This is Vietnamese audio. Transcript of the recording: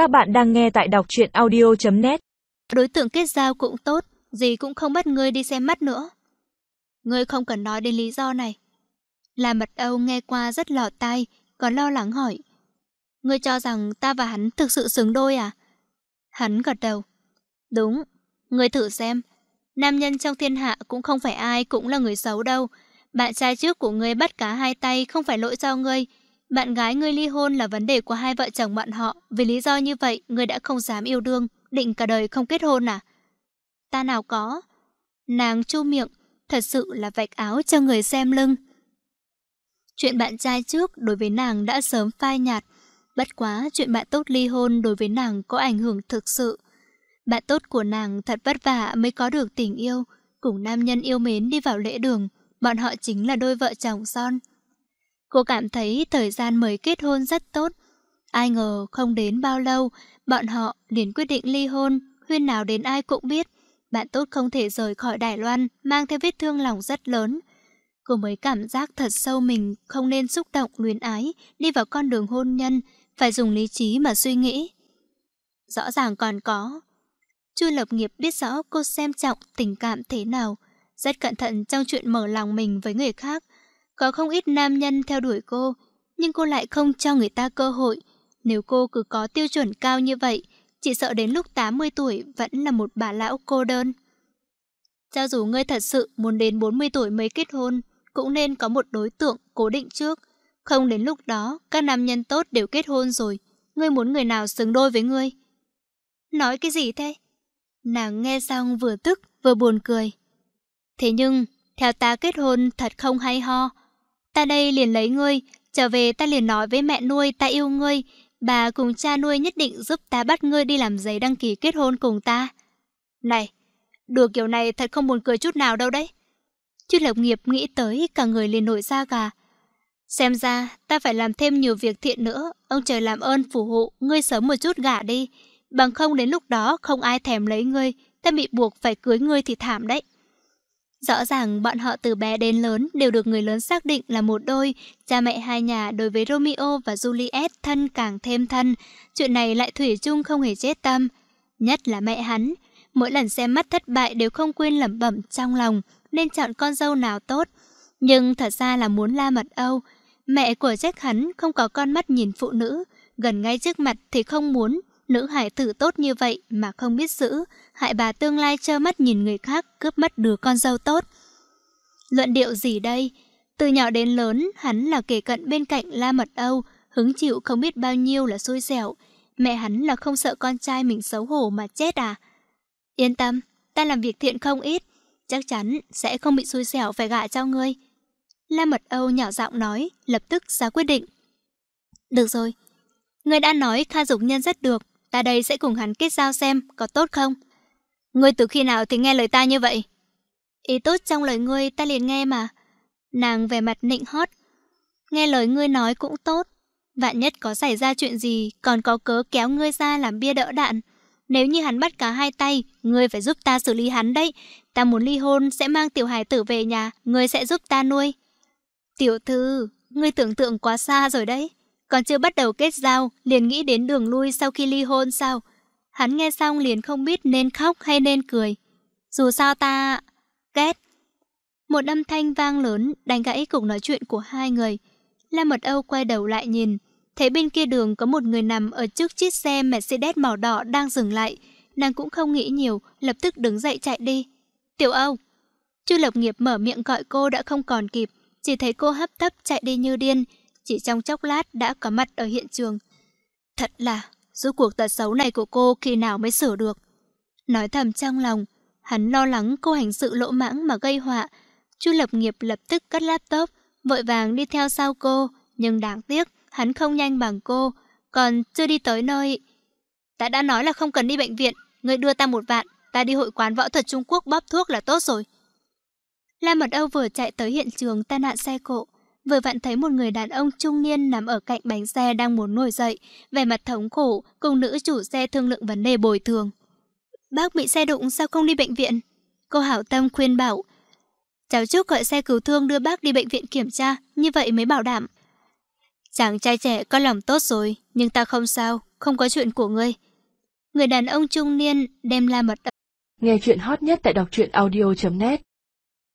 Các bạn đang nghe tại đọc truyện audio.net Đối tượng kết giao cũng tốt, gì cũng không bắt ngươi đi xem mắt nữa. Ngươi không cần nói đến lý do này. Là mật Âu nghe qua rất lọt tai, còn lo lắng hỏi. Ngươi cho rằng ta và hắn thực sự xứng đôi à? Hắn gật đầu. Đúng, ngươi thử xem. Nam nhân trong thiên hạ cũng không phải ai cũng là người xấu đâu. Bạn trai trước của ngươi bắt cá hai tay không phải lỗi do ngươi. Bạn gái ngươi ly hôn là vấn đề của hai vợ chồng bọn họ. Vì lý do như vậy, ngươi đã không dám yêu đương, định cả đời không kết hôn à? Ta nào có. Nàng chu miệng, thật sự là vạch áo cho người xem lưng. Chuyện bạn trai trước đối với nàng đã sớm phai nhạt. Bất quá chuyện bạn tốt ly hôn đối với nàng có ảnh hưởng thực sự. Bạn tốt của nàng thật vất vả mới có được tình yêu, cùng nam nhân yêu mến đi vào lễ đường. Bọn họ chính là đôi vợ chồng son. Cô cảm thấy thời gian mới kết hôn rất tốt. Ai ngờ không đến bao lâu, bọn họ liền quyết định ly hôn, huyên nào đến ai cũng biết. Bạn tốt không thể rời khỏi Đài Loan, mang theo vết thương lòng rất lớn. Cô mới cảm giác thật sâu mình không nên xúc động luyến ái, đi vào con đường hôn nhân, phải dùng lý trí mà suy nghĩ. Rõ ràng còn có. Chu Lập Nghiệp biết rõ cô xem trọng tình cảm thế nào, rất cẩn thận trong chuyện mở lòng mình với người khác. Có không ít nam nhân theo đuổi cô, nhưng cô lại không cho người ta cơ hội. Nếu cô cứ có tiêu chuẩn cao như vậy, chỉ sợ đến lúc 80 tuổi vẫn là một bà lão cô đơn. Cho dù ngươi thật sự muốn đến 40 tuổi mới kết hôn, cũng nên có một đối tượng cố định trước. Không đến lúc đó, các nam nhân tốt đều kết hôn rồi. Ngươi muốn người nào xứng đôi với ngươi? Nói cái gì thế? Nàng nghe xong vừa tức vừa buồn cười. Thế nhưng, theo ta kết hôn thật không hay ho. Ta đây liền lấy ngươi, trở về ta liền nói với mẹ nuôi ta yêu ngươi, bà cùng cha nuôi nhất định giúp ta bắt ngươi đi làm giấy đăng ký kết hôn cùng ta. Này, đùa kiểu này thật không buồn cười chút nào đâu đấy. Chứ lập Nghiệp nghĩ tới cả người liền nổi da gà. Xem ra, ta phải làm thêm nhiều việc thiện nữa, ông trời làm ơn phù hộ, ngươi sớm một chút gả đi. Bằng không đến lúc đó không ai thèm lấy ngươi, ta bị buộc phải cưới ngươi thì thảm đấy. Rõ ràng bọn họ từ bé đến lớn đều được người lớn xác định là một đôi, cha mẹ hai nhà đối với Romeo và Juliet thân càng thêm thân, chuyện này lại thủy chung không hề chết tâm. Nhất là mẹ hắn, mỗi lần xem mắt thất bại đều không quên lẩm bẩm trong lòng, nên chọn con dâu nào tốt. Nhưng thật ra là muốn la mật Âu, mẹ của Jack hắn không có con mắt nhìn phụ nữ, gần ngay trước mặt thì không muốn, Nữ hải tử tốt như vậy mà không biết giữ, hại bà tương lai trơ mắt nhìn người khác cướp mất đứa con dâu tốt. Luận điệu gì đây? Từ nhỏ đến lớn, hắn là kể cận bên cạnh La Mật Âu, hứng chịu không biết bao nhiêu là xui xẻo. Mẹ hắn là không sợ con trai mình xấu hổ mà chết à? Yên tâm, ta làm việc thiện không ít, chắc chắn sẽ không bị xui xẻo phải gạ cho ngươi. La Mật Âu nhỏ giọng nói, lập tức ra quyết định. Được rồi, ngươi đã nói Kha Dục Nhân rất được, ta đây sẽ cùng hắn kết giao xem có tốt không. Ngươi từ khi nào thì nghe lời ta như vậy? Ý tốt trong lời ngươi ta liền nghe mà. Nàng về mặt nịnh hót. Nghe lời ngươi nói cũng tốt. Vạn nhất có xảy ra chuyện gì còn có cớ kéo ngươi ra làm bia đỡ đạn. Nếu như hắn bắt cả hai tay, ngươi phải giúp ta xử lý hắn đấy. Ta muốn ly hôn sẽ mang tiểu hài tử về nhà, ngươi sẽ giúp ta nuôi. Tiểu thư, ngươi tưởng tượng quá xa rồi đấy. Còn chưa bắt đầu kết giao, liền nghĩ đến đường lui sau khi ly hôn sao? Hắn nghe xong liền không biết nên khóc hay nên cười. Dù sao ta... kết Một âm thanh vang lớn đánh gãy cuộc nói chuyện của hai người. La Mật Âu quay đầu lại nhìn. Thấy bên kia đường có một người nằm ở trước chiếc xe Mercedes màu đỏ đang dừng lại. Nàng cũng không nghĩ nhiều, lập tức đứng dậy chạy đi. Tiểu Âu! Chu Lập Nghiệp mở miệng gọi cô đã không còn kịp. Chỉ thấy cô hấp tấp chạy đi như điên, chỉ trong chốc lát đã có mặt ở hiện trường. Thật là, rốt cuộc tật xấu này của cô khi nào mới sửa được. Nói thầm trong lòng, hắn lo lắng cô hành sự lỗ mãng mà gây họa. Chu lập nghiệp lập tức cắt laptop, vội vàng đi theo sau cô, nhưng đáng tiếc, hắn không nhanh bằng cô, còn chưa đi tới nơi. Ta đã nói là không cần đi bệnh viện, người đưa ta một vạn, ta đi hội quán võ thuật Trung Quốc bóp thuốc là tốt rồi. La Mật Âu vừa chạy tới hiện trường tai nạn xe cộ, vừa vặn thấy một người đàn ông trung niên nằm ở cạnh bánh xe đang muốn nổi dậy, vẻ mặt thống khổ, cùng nữ chủ xe thương lượng vấn đề bồi thường. Bác bị xe đụng sao không đi bệnh viện? Cô Hảo Tâm khuyên bảo. Cháu chúc gọi xe cứu thương đưa bác đi bệnh viện kiểm tra, như vậy mới bảo đảm. Chàng trai trẻ có lòng tốt rồi, nhưng ta không sao, không có chuyện của ngươi. Người đàn ông trung niên đem la mật. Nghe chuyện hot nhất tại đọc truyện audio.net